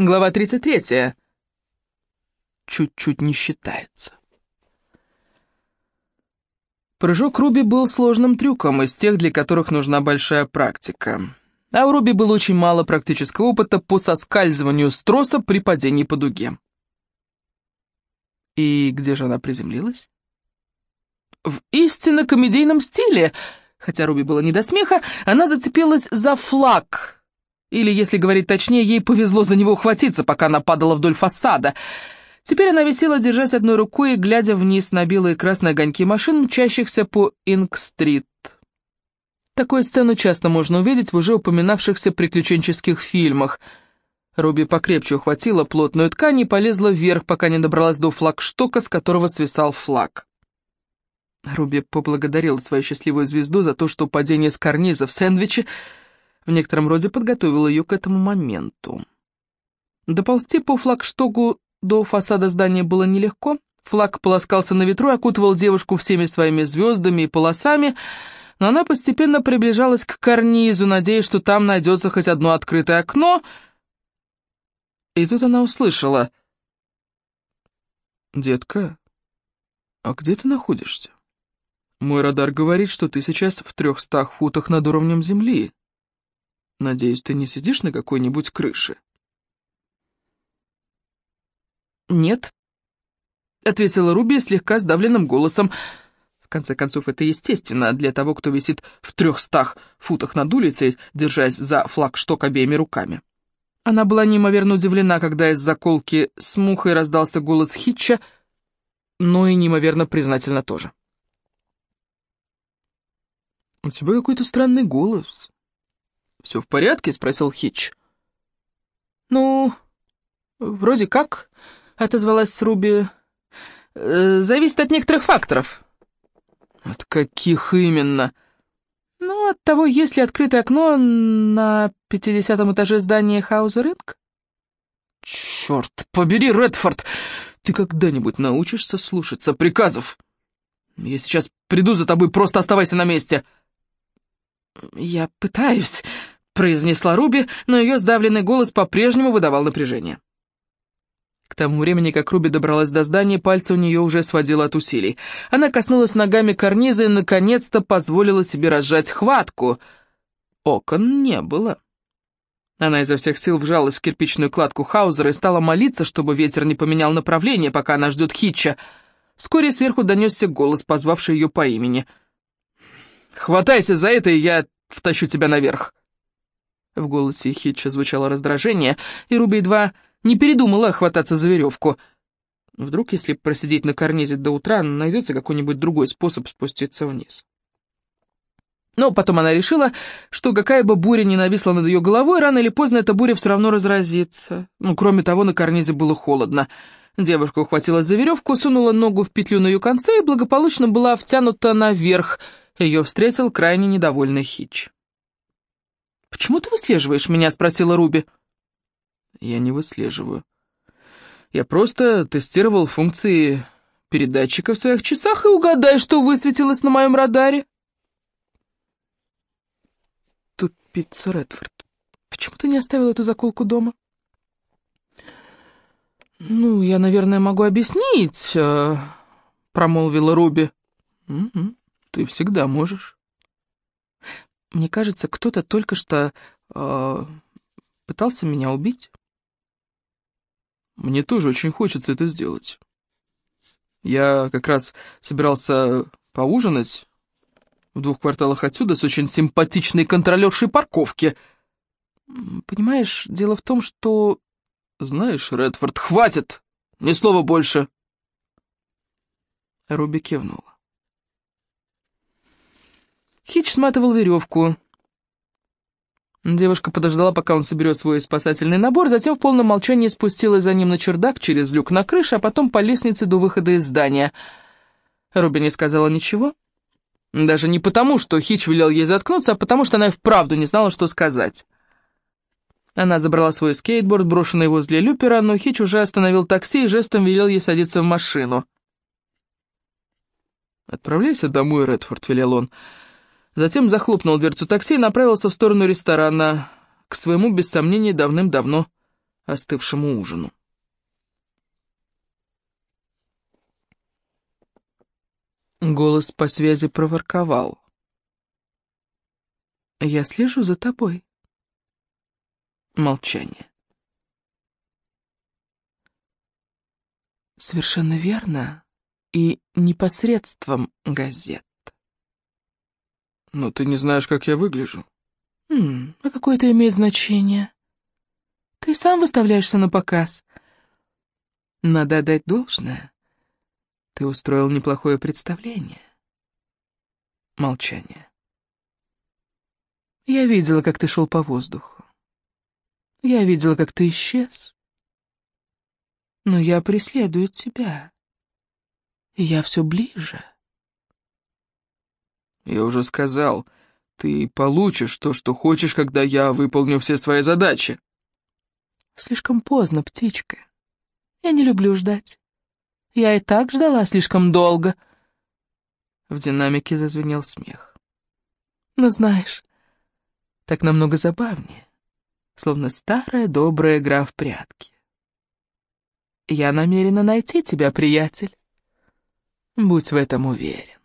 Глава 33. Чуть-чуть не считается. Прыжок Руби был сложным трюком, из тех, для которых нужна большая практика. А у Руби было очень мало практического опыта по соскальзыванию с троса при падении по дуге. И где же она приземлилась? В истинно комедийном стиле, хотя Руби было не до смеха, она зацепилась за флаг — или, если говорить точнее, ей повезло за него ухватиться, пока она падала вдоль фасада. Теперь она висела, держась одной рукой и глядя вниз на белые и красные огоньки машин, мчащихся по Инк-стрит. Такую сцену часто можно увидеть в уже упоминавшихся приключенческих фильмах. Руби покрепче ухватила плотную ткань и полезла вверх, пока не добралась до флагштока, с которого свисал флаг. Руби поблагодарила свою счастливую звезду за то, что падение с карниза в сэндвиче в некотором роде подготовил ее к этому моменту. Доползти по флагштогу до фасада здания было нелегко. Флаг полоскался на ветру, окутывал девушку всеми своими звездами и полосами, но она постепенно приближалась к карнизу, надеясь, что там найдется хоть одно открытое окно. И тут она услышала. «Детка, а где ты находишься? Мой радар говорит, что ты сейчас в трехстах футах над уровнем земли». Надеюсь, ты не сидишь на какой-нибудь крыше?» «Нет», — ответила Руби слегка сдавленным голосом. В конце концов, это естественно для того, кто висит в трехстах футах над улицей, держась за флагшток обеими руками. Она была неимоверно удивлена, когда из заколки с мухой раздался голос Хитча, но и неимоверно признательна тоже. «У тебя какой-то странный голос», «Все в порядке?» — спросил Хитч. «Ну, вроде как», — отозвалась Руби. «Э, «Зависит от некоторых факторов». «От каких именно?» «Ну, от того, есть ли открытое окно на пятидесятом этаже здания Хауза Рынг». «Черт побери, Редфорд! Ты когда-нибудь научишься слушаться приказов? Я сейчас приду за тобой, просто оставайся на месте!» «Я пытаюсь», — произнесла Руби, но ее сдавленный голос по-прежнему выдавал напряжение. К тому времени, как Руби добралась до здания, пальцы у нее уже сводило от усилий. Она коснулась ногами карниза и, наконец-то, позволила себе разжать хватку. Окон не было. Она изо всех сил вжалась в кирпичную кладку Хаузера и стала молиться, чтобы ветер не поменял направление, пока она ждет Хитча. Вскоре сверху донесся голос, позвавший ее по имени — Хватайся за это, и я втащу тебя наверх!» В голосе Хитча звучало раздражение, и Руби едва не передумала хвататься за веревку. Вдруг, если просидеть на карнизе до утра, найдется какой-нибудь другой способ спуститься вниз. Но потом она решила, что какая бы буря ни нависла над ее головой, рано или поздно эта буря все равно разразится. Ну, кроме того, на карнизе было холодно. Девушка ухватилась за веревку, сунула ногу в петлю на ее конце и благополучно была втянута наверх, ее встретил крайне недовольный Хич. «Почему ты выслеживаешь меня?» — спросила Руби. «Я не выслеживаю. Я просто тестировал функции передатчика в своих часах и угадай, что высветилось на моем радаре». Тупица Редфорд. Почему ты не оставил эту заколку дома? «Ну, я, наверное, могу объяснить», э, — промолвила Руби. «Угу. Ты всегда можешь. Мне кажется, кто-то только что э, пытался меня убить. Мне тоже очень хочется это сделать. Я как раз собирался поужинать в двух кварталах отсюда с очень симпатичной контролершей парковки. Понимаешь, дело в том, что... Знаешь, Редфорд, хватит! Ни слова больше!» Руби кивнула. Хич сматывал веревку. Девушка подождала, пока он соберет свой спасательный набор, затем в полном молчании спустилась за ним на чердак через люк на крыше, а потом по лестнице до выхода из здания. Руби не сказала ничего. Даже не потому, что Хич велел ей заткнуться, а потому что она и вправду не знала, что сказать. Она забрала свой скейтборд, брошенный возле люпера, но Хич уже остановил такси и жестом велел ей садиться в машину. «Отправляйся домой, Редфорд», — велел он. Затем захлопнул дверцу такси и направился в сторону ресторана, к своему, без сомнения, давным-давно остывшему ужину. Голос по связи проворковал. «Я слежу за тобой». Молчание. Совершенно верно. И непосредством газет. Но ты не знаешь, как я выгляжу. Хм, а какое это имеет значение? Ты сам выставляешься на показ. Надо отдать должное. Ты устроил неплохое представление. Молчание. Я видела, как ты шел по воздуху. Я видела, как ты исчез. Но я преследую тебя. И я все ближе. Я уже сказал, ты получишь то, что хочешь, когда я выполню все свои задачи. Слишком поздно, птичка. Я не люблю ждать. Я и так ждала слишком долго. В динамике зазвенел смех. Но знаешь, так намного забавнее, словно старая добрая игра в прятки. Я намерена найти тебя, приятель. Будь в этом уверен.